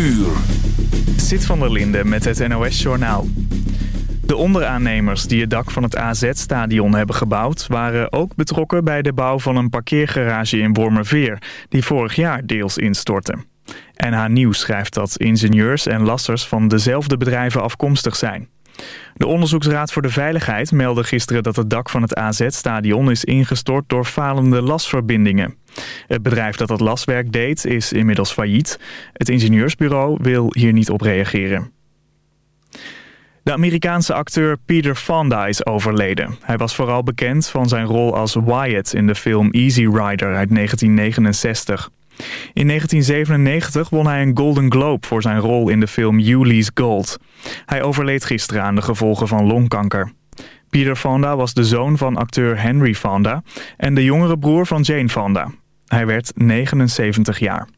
uur. Zit van der Linde met het NOS-journaal. De onderaannemers die het dak van het AZ-stadion hebben gebouwd... waren ook betrokken bij de bouw van een parkeergarage in Wormerveer... die vorig jaar deels instortte. NH Nieuws schrijft dat ingenieurs en lassers van dezelfde bedrijven afkomstig zijn. De Onderzoeksraad voor de Veiligheid meldde gisteren dat het dak van het AZ-stadion is ingestort door falende lasverbindingen. Het bedrijf dat het laswerk deed is inmiddels failliet. Het ingenieursbureau wil hier niet op reageren. De Amerikaanse acteur Peter Fonda is overleden. Hij was vooral bekend van zijn rol als Wyatt in de film Easy Rider uit 1969. In 1997 won hij een Golden Globe voor zijn rol in de film Yuli's Gold. Hij overleed gisteren aan de gevolgen van longkanker. Peter Fonda was de zoon van acteur Henry Fonda en de jongere broer van Jane Fonda. Hij werd 79 jaar.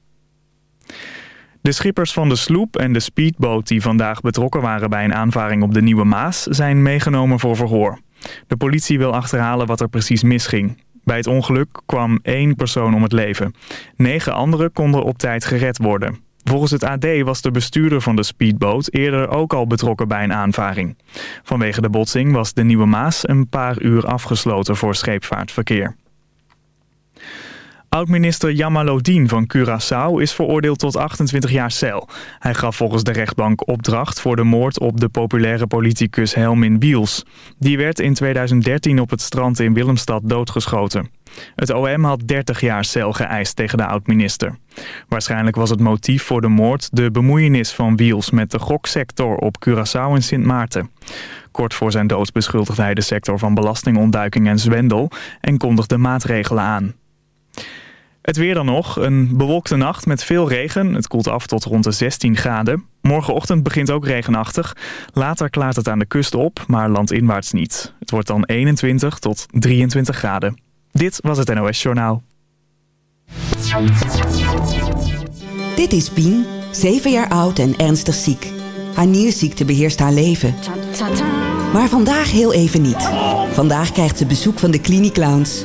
De schippers van de sloep en de speedboot die vandaag betrokken waren bij een aanvaring op de Nieuwe Maas zijn meegenomen voor verhoor. De politie wil achterhalen wat er precies misging. Bij het ongeluk kwam één persoon om het leven. Negen anderen konden op tijd gered worden. Volgens het AD was de bestuurder van de speedboot eerder ook al betrokken bij een aanvaring. Vanwege de botsing was de Nieuwe Maas een paar uur afgesloten voor scheepvaartverkeer. Oud-minister Jamalodin van Curaçao is veroordeeld tot 28 jaar cel. Hij gaf volgens de rechtbank opdracht voor de moord op de populaire politicus Helmin Biels. Die werd in 2013 op het strand in Willemstad doodgeschoten. Het OM had 30 jaar cel geëist tegen de oud-minister. Waarschijnlijk was het motief voor de moord de bemoeienis van Wiels met de goksector op Curaçao en Sint Maarten. Kort voor zijn dood beschuldigde hij de sector van belastingontduiking en zwendel en kondigde maatregelen aan. Het weer dan nog. Een bewolkte nacht met veel regen. Het koelt af tot rond de 16 graden. Morgenochtend begint ook regenachtig. Later klaart het aan de kust op, maar landinwaarts niet. Het wordt dan 21 tot 23 graden. Dit was het NOS Journaal. Dit is Pien, 7 jaar oud en ernstig ziek. Haar nierziekte beheerst haar leven. Maar vandaag heel even niet. Vandaag krijgt ze bezoek van de Cliniclowns.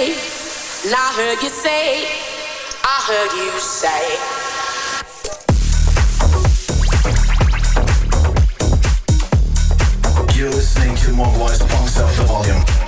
and I heard you say, I heard you say. You're listening to more voice, pumps up the volume.